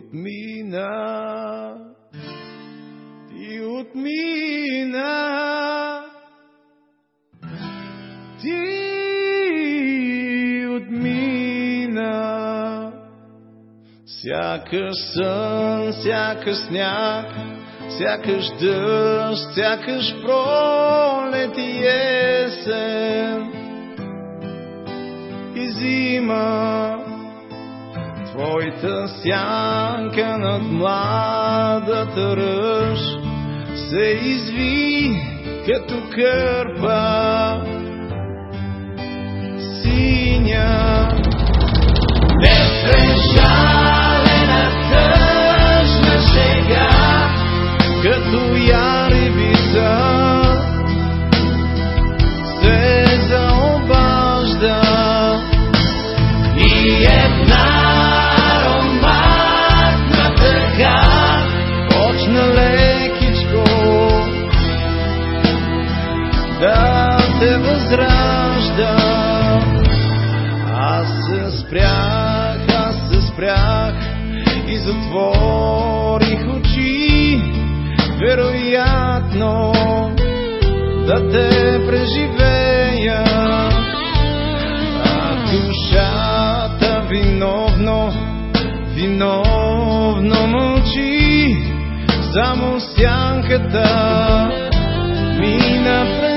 отмина, ти отмина, ти отмина. Сякаш сън, сякаш сняг, сякаш дъжд, сякаш пролет и есен и зима. Твоята сянка над младата ръж се изви като кърпа синя. Виновно мълчи, само сянката мина през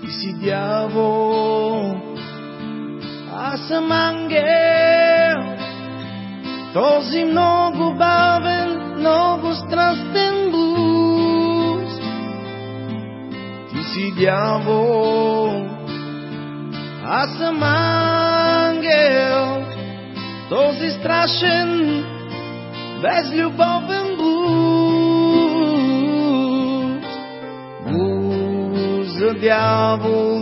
Ти си дявол, аз съм ангел. Този много бавен, много страстен блуз. Ти си дявол, аз съм ангел. Този страшен, безлюбовен 掉不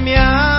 苗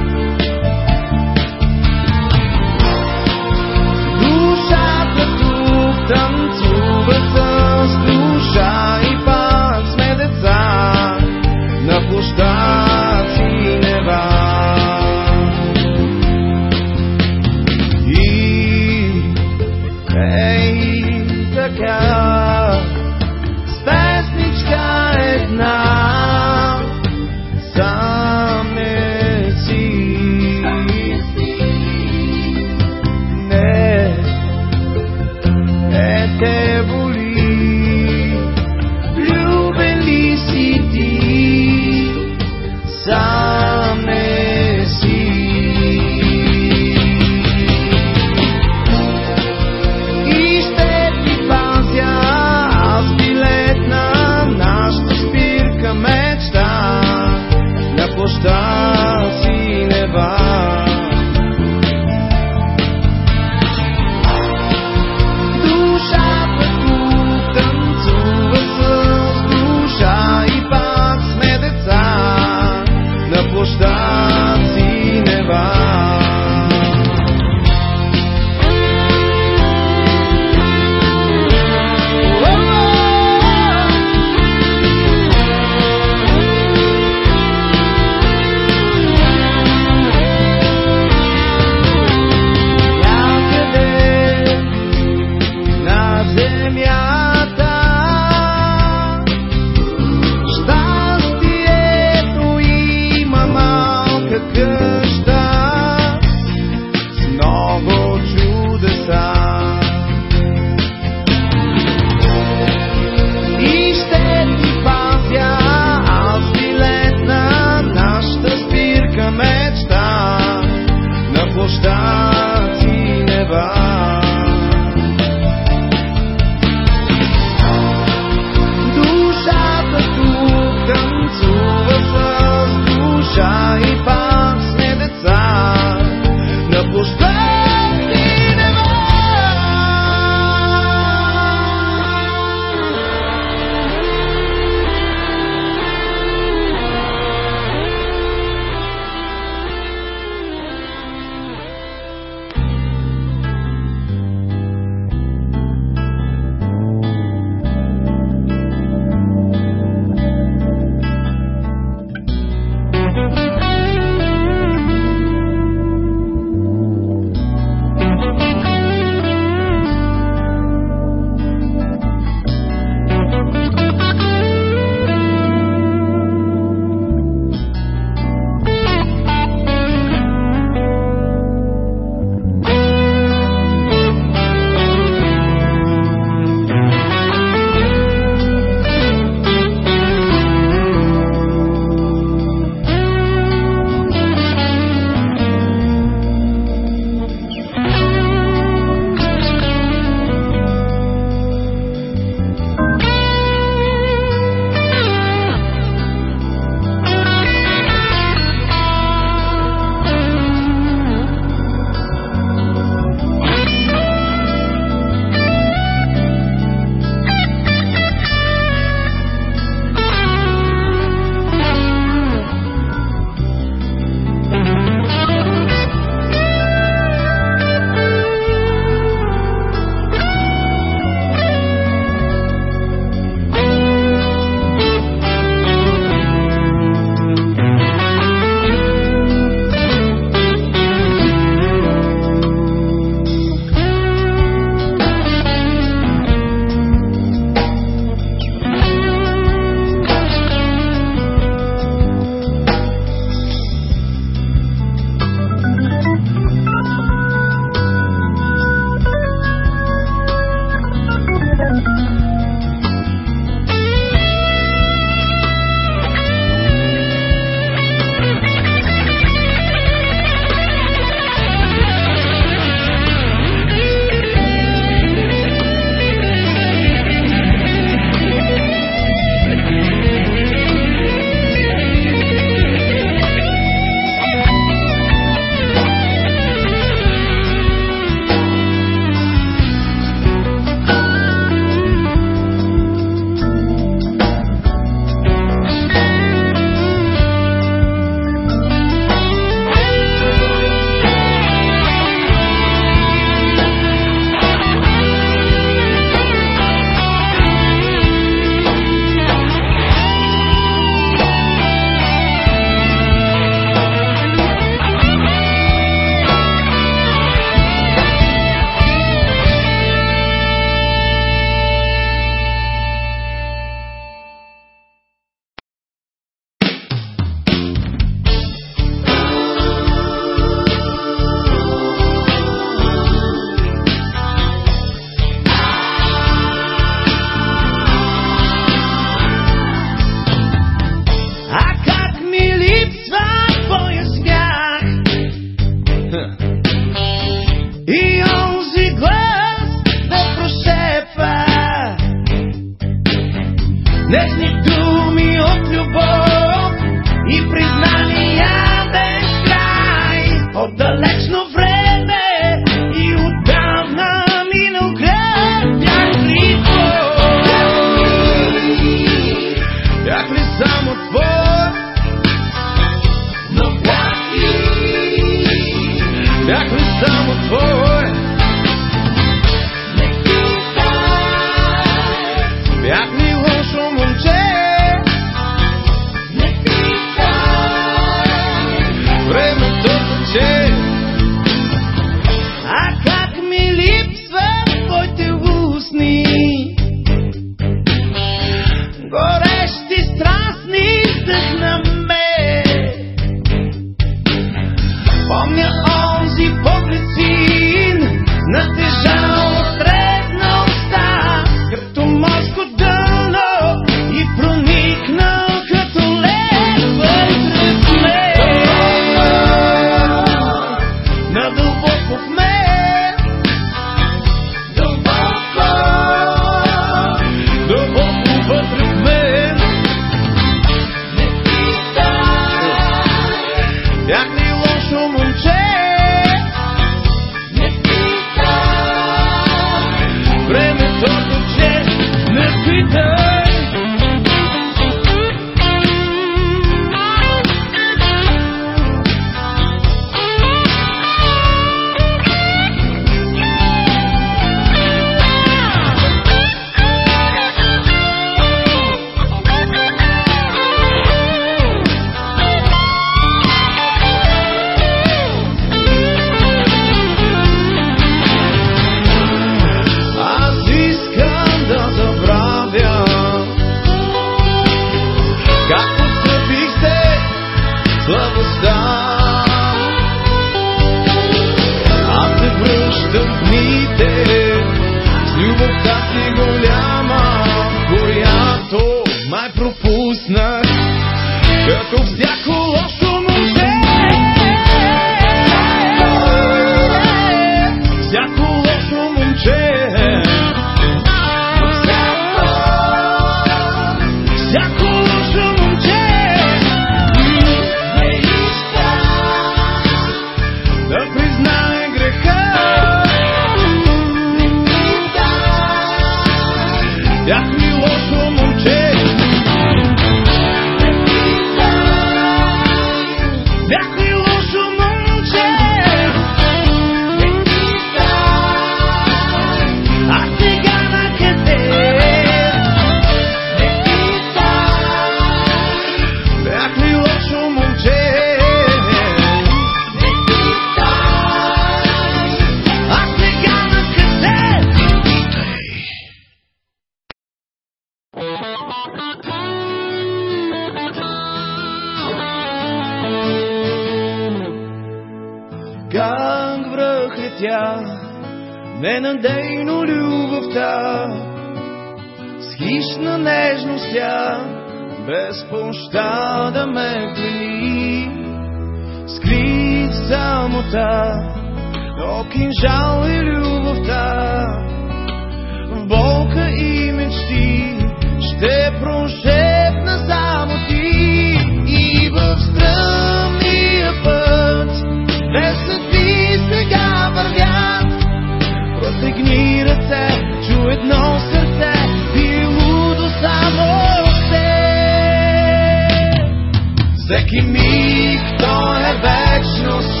Всеки миг той е вечност,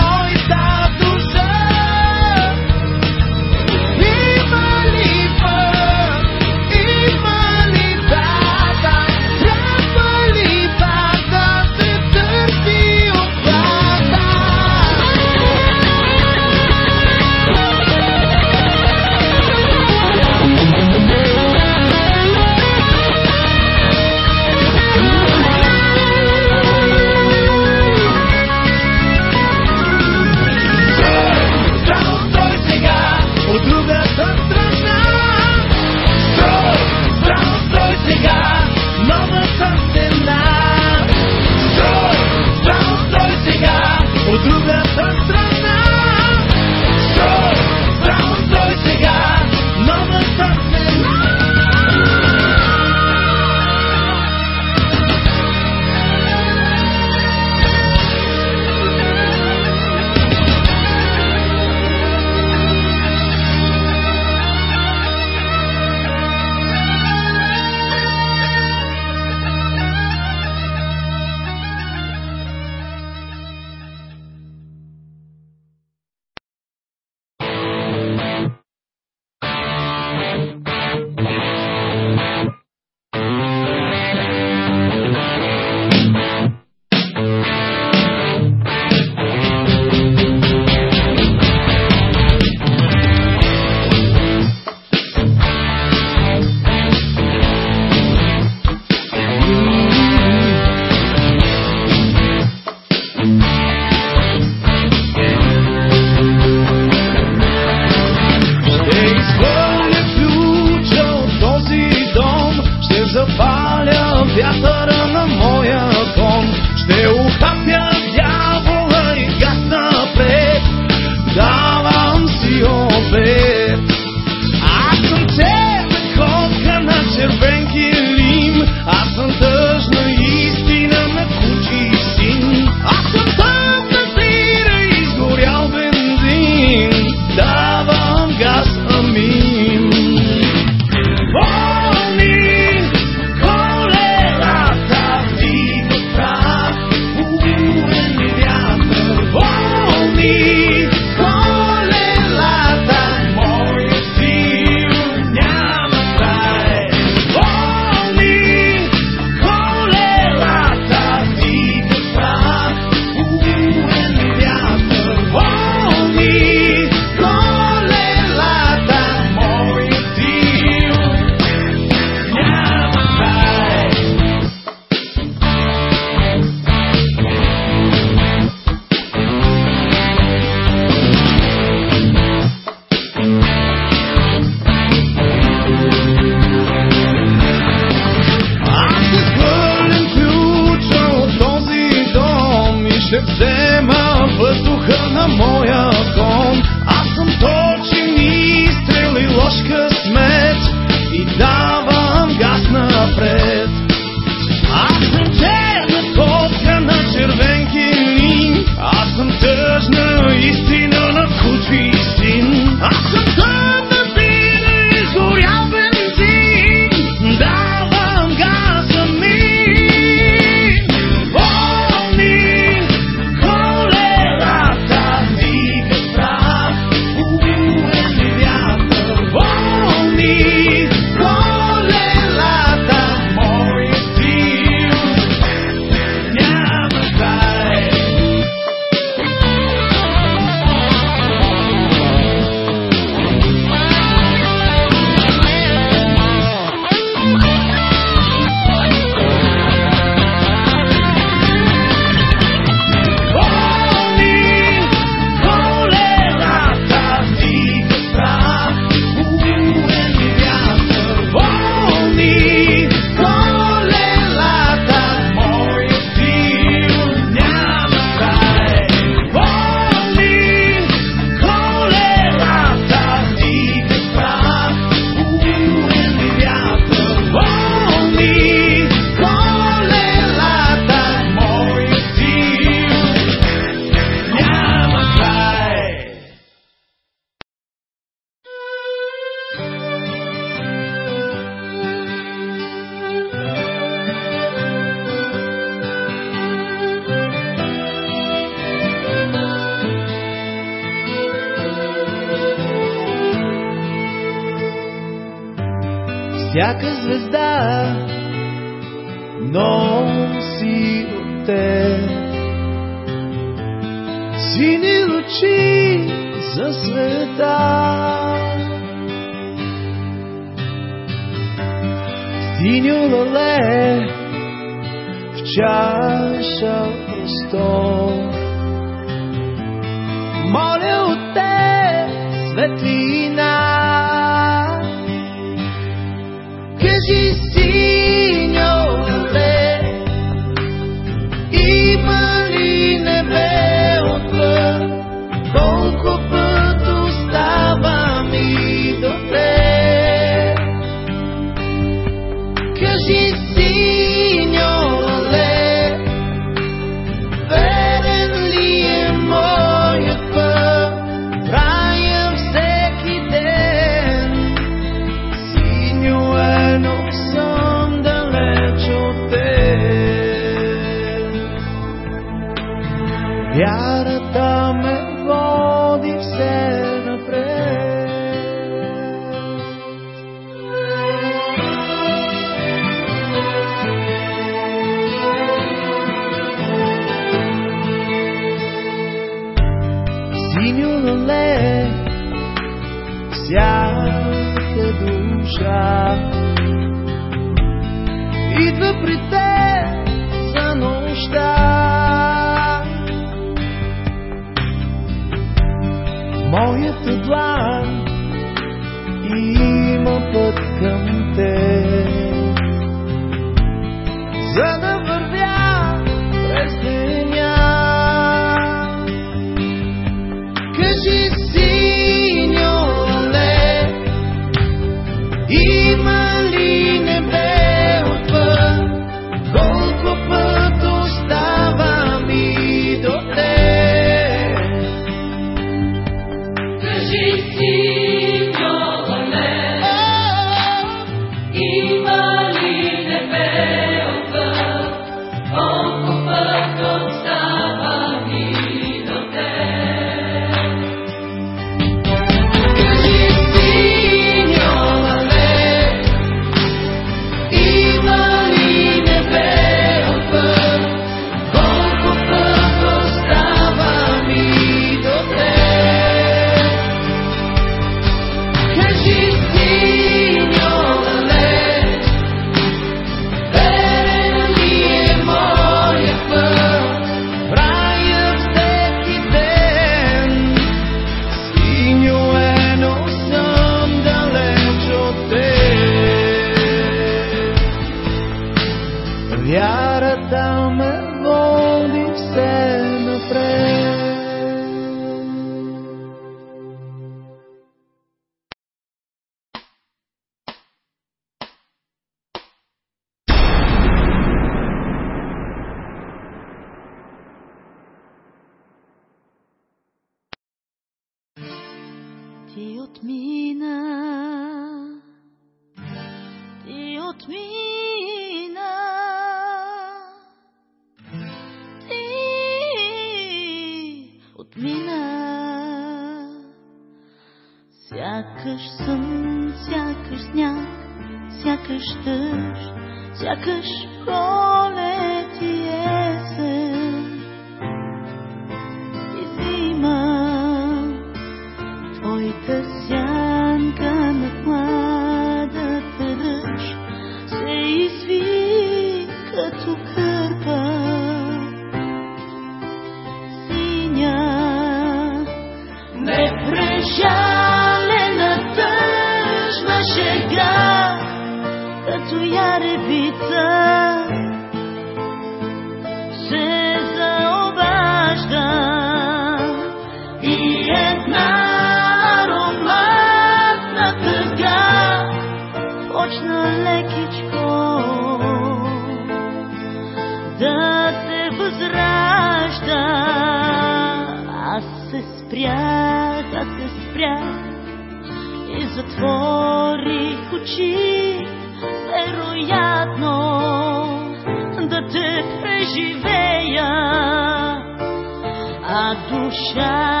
shine.